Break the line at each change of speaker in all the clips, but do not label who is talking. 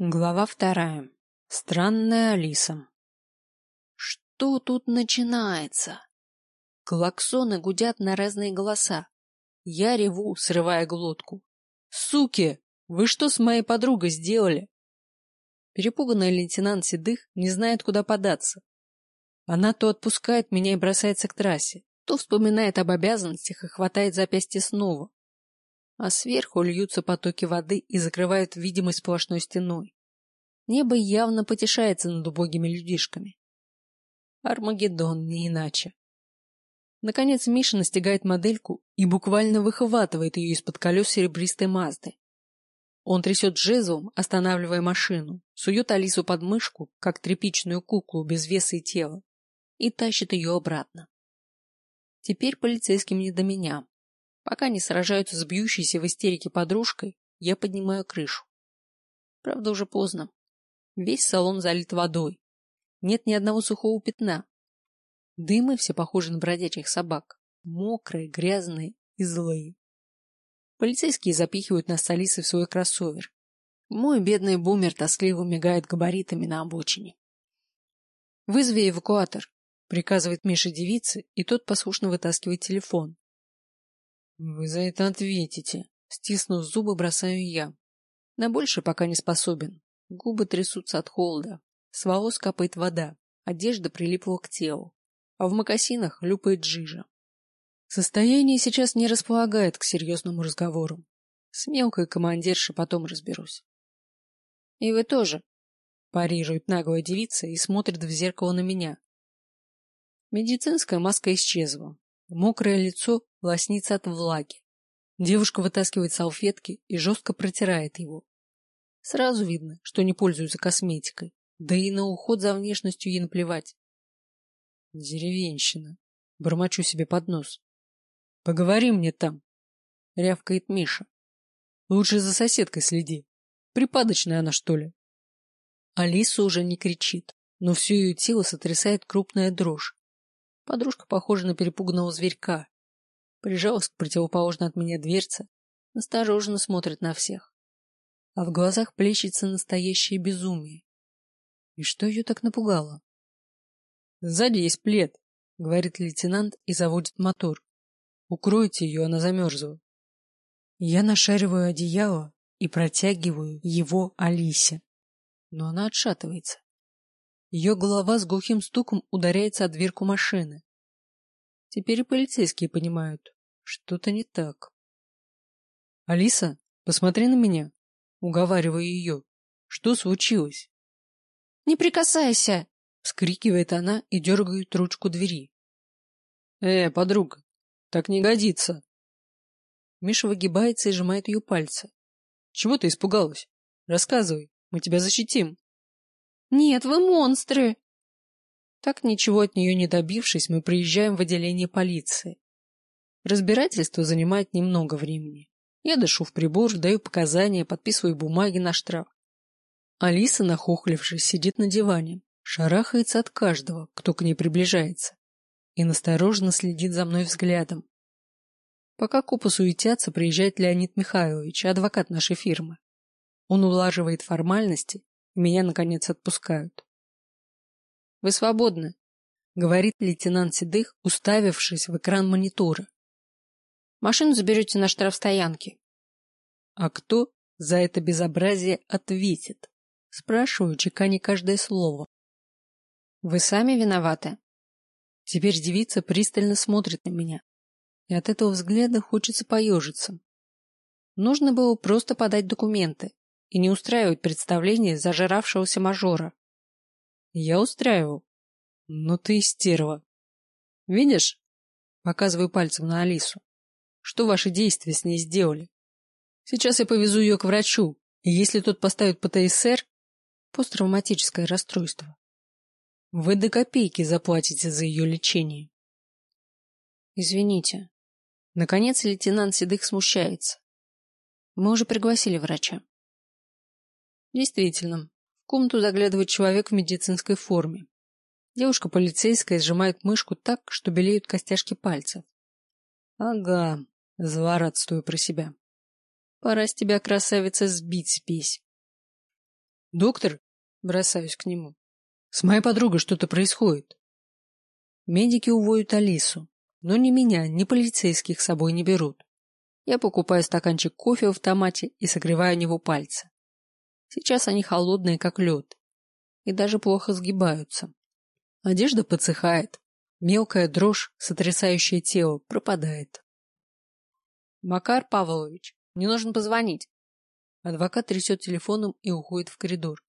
Глава вторая. Странная Алиса. Что тут начинается? Клаксоны гудят на разные голоса. Я реву, срывая глотку. Суки, вы что с моей подругой сделали? Перепуганный лейтенант Седых не знает, куда податься. Она то отпускает меня и бросается к трассе, то вспоминает об обязанностях и хватает запястье снова. А сверху льются потоки воды и закрывают видимость сплошной стеной. Небо явно потешается над убогими людишками. Армагеддон, не иначе. Наконец Миша настигает модельку и буквально выхватывает ее из-под колес серебристой Мазды. Он трясет жезлом, останавливая машину, сует Алису под мышку, как тряпичную куклу без веса и тела, и тащит ее обратно. Теперь полицейским не до меня. Пока не сражаются с бьющейся в истерике подружкой, я поднимаю крышу. Правда, уже поздно. Весь салон залит водой. Нет ни одного сухого пятна. Дымы все похожи на бродячих собак. Мокрые, грязные и злые. Полицейские запихивают нас с Алисой в свой кроссовер. Мой бедный бумер тоскливо мигает габаритами на обочине. «Вызови эвакуатор», — приказывает Миша девице, и тот послушно вытаскивает телефон. «Вы за это ответите», — стиснув зубы, бросаю я. На больше пока не способен. Губы трясутся от холода. С волос капает вода. Одежда прилипла к телу. А в мокасинах люпает жижа. Состояние сейчас не располагает к серьезному разговору. С мелкой командиршей потом разберусь. И вы тоже, парирует наглая девица и смотрит в зеркало на меня. Медицинская маска исчезла. Мокрое лицо лоснится от влаги. Девушка вытаскивает салфетки и жестко протирает его. Сразу видно, что не пользуется косметикой, да и на уход за внешностью ей наплевать. Деревенщина. Бормочу себе под нос. Поговори мне там, рявкает Миша. Лучше за соседкой следи. Припадочная она, что ли? Алиса уже не кричит, но все ее тело сотрясает крупная дрожь. Подружка похожа на перепуганного зверька. Прижалась к противоположной от меня дверце, настороженно смотрит на всех. А в глазах плещется настоящее безумие. И что ее так напугало? Сзади есть плед, говорит лейтенант и заводит мотор. Укройте ее, она замерзла. Я нашариваю одеяло и протягиваю его Алисе. Но она отшатывается. Ее голова с глухим стуком ударяется о дверку машины. Теперь и полицейские понимают, что-то не так. Алиса, посмотри на меня, уговариваю ее. Что случилось? Не прикасайся, вскрикивает она и дергает ручку двери. Э, подруга, так не годится. Миша выгибается и сжимает ее пальцы. Чего ты испугалась? Рассказывай, мы тебя защитим. Нет, вы монстры. Так ничего от нее не добившись, мы приезжаем в отделение полиции. Разбирательство занимает немного времени. Я дышу в прибор, даю показания, подписываю бумаги на штраф. Алиса, нахохлившись, сидит на диване, шарахается от каждого, кто к ней приближается и настороженно следит за мной взглядом. Пока купы суетятся, приезжает Леонид Михайлович, адвокат нашей фирмы. Он улаживает формальности, меня, наконец, отпускают. — Вы свободны, — говорит лейтенант Седых, уставившись в экран монитора. — Машину заберете на штрафстоянке. — А кто за это безобразие ответит? Спрашиваю, чеканя каждое слово. — Вы сами виноваты, Теперь девица пристально смотрит на меня, и от этого взгляда хочется поежиться. Нужно было просто подать документы и не устраивать представление зажиравшегося мажора. Я устраивал. Но ты стерва. Видишь? Показываю пальцем на Алису. Что ваши действия с ней сделали? Сейчас я повезу ее к врачу, и если тот поставит ПТСР, посттравматическое расстройство, вы до копейки заплатите за ее лечение. Извините. Наконец лейтенант Седых смущается. Мы уже пригласили врача. Действительно, в комнату заглядывает человек в медицинской форме. Девушка полицейская сжимает мышку так, что белеют костяшки пальцев. Ага, злорадствую про себя. Пора с тебя, красавица, сбить спесь. Доктор, бросаюсь к нему. С моей подругой что-то происходит. Медики уводят Алису, но ни меня, ни полицейских с собой не берут. Я покупаю стаканчик кофе в автомате и согреваю него пальцы. Сейчас они холодные, как лед, и даже плохо сгибаются. Одежда подсыхает, мелкая дрожь, сотрясающая тело, пропадает. Макар Павлович, мне нужно позвонить. Адвокат трясет телефоном и уходит в коридор.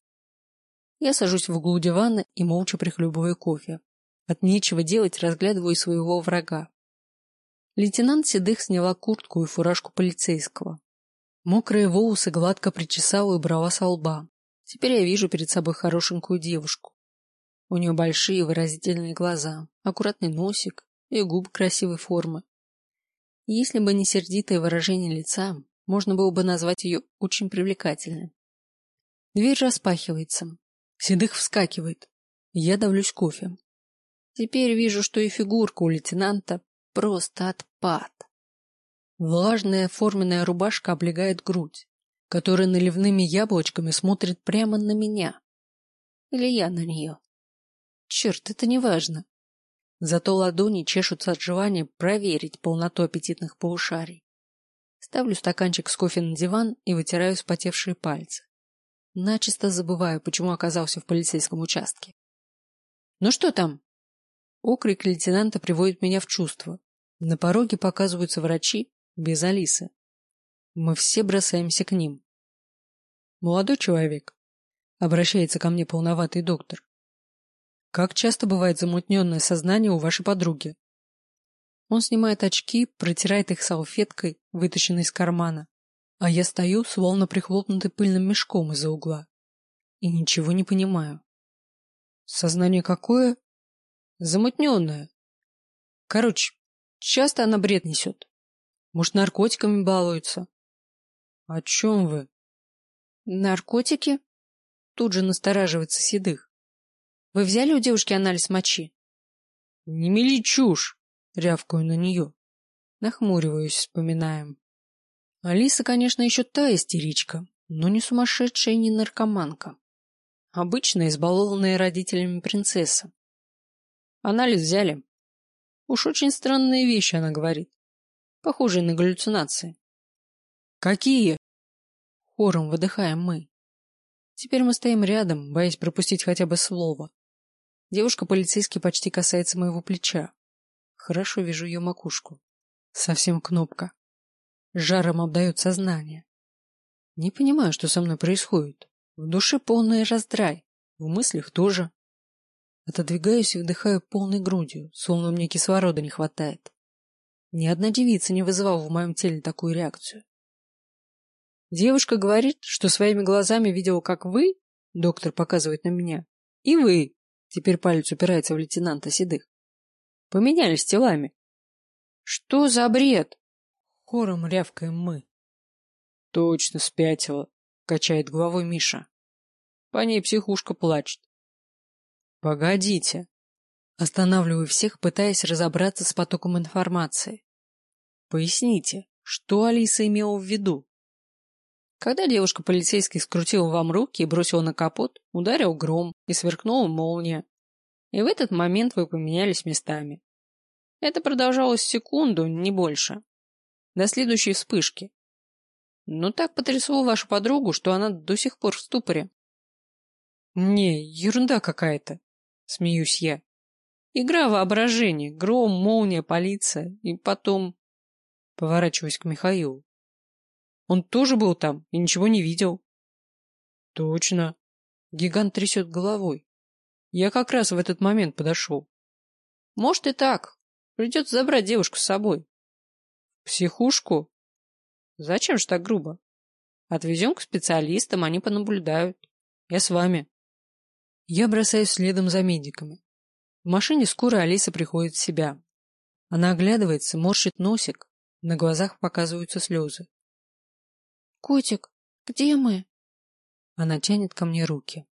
Я сажусь в углу дивана и молча прихлебываю кофе. От нечего делать разглядываю своего врага. Лейтенант Седых сняла куртку и фуражку полицейского. Мокрые волосы гладко причесала и брала со лба. Теперь я вижу перед собой хорошенькую девушку. У нее большие выразительные глаза, аккуратный носик и губы красивой формы. Если бы не сердитое выражение лица, можно было бы назвать ее очень привлекательной. Дверь распахивается. Седых вскакивает. Я давлюсь кофе. Теперь вижу, что и фигурка у лейтенанта просто отпад. Влажная форменная рубашка облегает грудь, которая наливными яблочками смотрит прямо на меня. Или я на нее. Черт, это не важно. Зато ладони чешутся от желания проверить полноту аппетитных полушарий. Ставлю стаканчик с кофе на диван и вытираю вспотевшие пальцы. Начисто забываю, почему оказался в полицейском участке. Ну что там? Окрик лейтенанта приводит меня в чувство. На пороге показываются врачи без Алисы. Мы все бросаемся к ним. Молодой человек, обращается ко мне полноватый доктор. Как часто бывает замутненное сознание у вашей подруги? Он снимает очки, протирает их салфеткой, вытащенной из кармана, а я стою, словно прихлопнутый пыльным мешком из-за угла, и ничего не понимаю. Сознание какое? Замутненное. Короче, часто она бред несет. Может, наркотиками балуется? О чем вы? Наркотики? Тут же настораживается Седых. Вы взяли у девушки анализ мочи? Не мели чушь, рявкаю на нее. Нахмуриваюсь, вспоминаем. Алиса, конечно, еще та истеричка, но не сумасшедшая и не наркоманка. Обычная, избалованная родителями принцесса. Анализ взяли. Уж очень странные вещи она говорит похожие на галлюцинации. Какие? Хором выдыхаем мы. Теперь мы стоим рядом, боясь пропустить хотя бы слово. Девушка полицейский почти касается моего плеча. Хорошо вижу ее макушку. Совсем кнопка. Жаром обдает сознание. Не понимаю, что со мной происходит. В душе полный раздрай, в мыслях тоже. Отодвигаюсь и вдыхаю полной грудью, словно мне кислорода не хватает. Ни одна девица не вызывала в моем теле такую реакцию. Девушка говорит, что своими глазами видела, как вы, доктор показывает на меня, и вы, теперь палец упирается в лейтенанта Седых, поменялись телами. Что за бред? Хором рявкаем мы. Точно спятила, качает головой Миша. По ней психушка плачет. Погодите. Останавливаю всех, пытаясь разобраться с потоком информации. Поясните, что Алиса имела в виду? Когда девушка-полицейский скрутила вам руки и бросила на капот, ударил гром и сверкнула молния. И в этот момент вы поменялись местами. Это продолжалось секунду, не больше. До следующей вспышки. Но так потрясло вашу подругу, что она до сих пор в ступоре. Не, ерунда какая-то, смеюсь я. Игра воображения, гром, молния, полиция, и потом... Поворачиваясь к Михаилу. Он тоже был там и ничего не видел. Точно. Гигант трясет головой. Я как раз в этот момент подошел. Может и так. Придется забрать девушку с собой. Психушку? Зачем же так грубо? Отвезем к специалистам, они понаблюдают. Я с вами. Я бросаюсь следом за медиками. В машине скоро Алиса приходит в себя. Она оглядывается, морщит носик, на глазах показываются слезы. «Котик, где мы?» Она тянет ко мне руки.